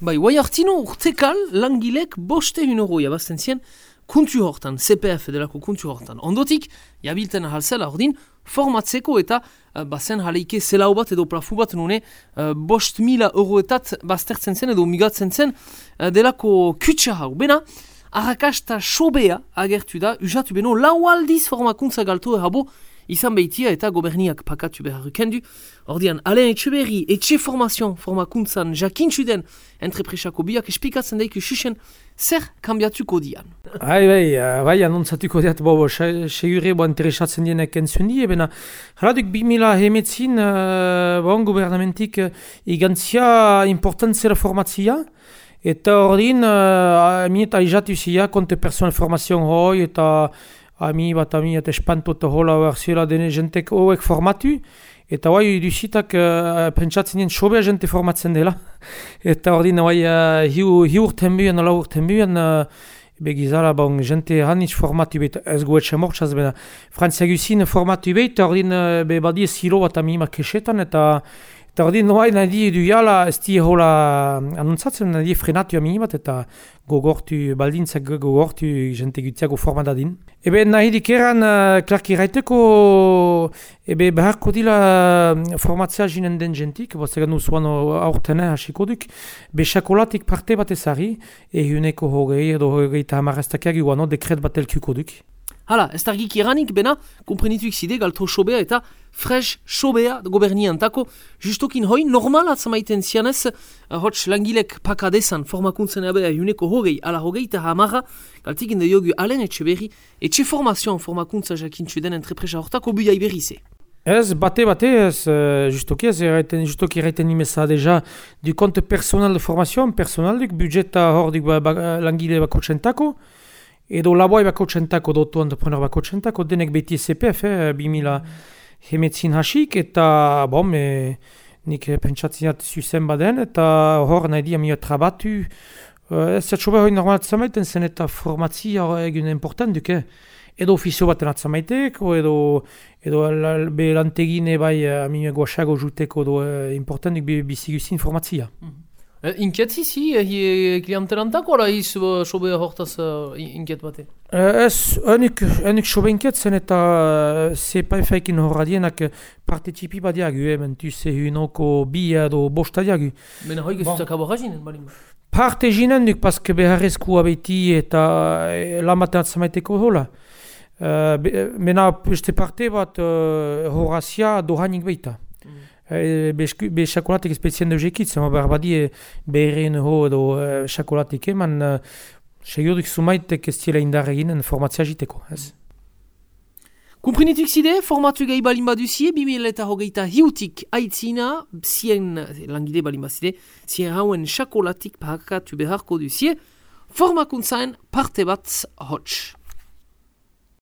Bai, guai hartino urtekal langilek boste hunoro jabazten zien kuntu hortan, CPF delako kuntu hortan. Ondotik, jabilten ahalzela ordin, formatzeko eta uh, bazen jaleike zelau bat edo plafu bat nune uh, bost mila euroetat baztertzen zen edo migatzen zen uh, delako kutsa hau. Bena, arrakasta sobea agertu da, usatu beno lau aldiz formakuntza galtu erabo, izan behitia eta goberniak pakatu behar kendu. Ordian, alen etxe berri, etxe formazion formakuntzan jakintzu den entrepresako biak espikatzen daiku susen zer kambiatuko dian. Bai, bai, uh, bai, anontzatuko diat, bo, segure bo interesatzen dienek entzun die, bena, haraduk 2000 hemetzin, uh, bon, gubernamentik uh, igantzia importantzera formatzia, eta ordin, uh, mieta ijatu zia, konte personal formazion hoi, eta ami bat ami eta espanto eta hola berziola dene jentek hoek formatu, eta bai duzitak uh, pentsatzen dien sobea jente formatzen dela. eta hori bai uh, hiu, hiu urten buen, ala urten buen, uh, begizala bon, jente hanitz formatu bet, ez goetxe mortxaz bena. Frantzia guzin formatu bet, hori uh, be badie silo bat ami ima kesetan, eta Eta hori noai nahi du jala, ez di hola anuntzatzen, nahi frenatu ami bat, eta gogortu, baldintzak gogortu jente gutiago forma dadin. Ebe nahi dikeran, uh, klarki raiteko, ebe beharko dila formatzea jinen den jentik, bozegan usuan aurtene hasiko duk, be sakolatik parte bat ezari, ehuneko hogei edo hogei eta hamarreztakiak iguano dekret bat elkuko duk. Hala, ez targik iranik, bena, komprenituik zide, galto sobea eta fresh sobea gobernian. Tako, justokin hoi, normal atzamaiten zianez, uh, hots langilek pakadezan formakuntzen abea juneko hogei, ala hogei eta hamarra, galtik inde jogu alen etxe berri, etxe formazioan formakuntza jakintzu den entrepresa hortako buia iberize. Ez, bate, bate, ez, uh, justoki, ez, erraiten, justoki erraiten nimeza deja du konte personal de formazioan, personal duk, budjeta hor duk ba, ba, langile bako txentako, edo laboai bako txentako, dotu entrepreneur bako txentako, denek beti SPF, eh, 2000 hemetzin hasik, eta bom, e, nik pentsatziat zuzen baden, eta hor nahi di amio trabatu, uh, ez zatxobe hori normalat zamaiten zen, eta formazia egun important duke, edo ofizio baten atzamaiteko, edo, edo be lantegine bai amio guaxago juteko, edo uh, important duk biziguzin formazia. Mm -hmm. Uh, inkiet zizi, uh, hi klientelantako, ala hiz uh, sobe hortaz uh, inkiet bate? Uh, ez, enik, enik sobe inkiet zen eta uh, zepa efekin horra dienak parte tipi bat diagu, eh, mentu ze hunoko bi edo bosta diagu. Mena hoi gezuzak bon. abo jazinen, balima? Parte jinen duk, paske beharrezko abeti eta e, lamaten atzamaiteko hola. Uh, mena beste parte bat uh, horazia dohanik behita. E, be xakolatik espezien de jekit, zema behar badie beherren ho edo e, xakolatik eman e, segurdik sumaitek ez tiela indar eginen formatzea jiteko, ez? Kumprinituk zide, formatu gai balin baduzie, 2000 eta hogeita hiutik aitzina, zien langide balin bazide, zien hauen xakolatik pakatu beharko duzie, formakuntzaen parte bat hotx.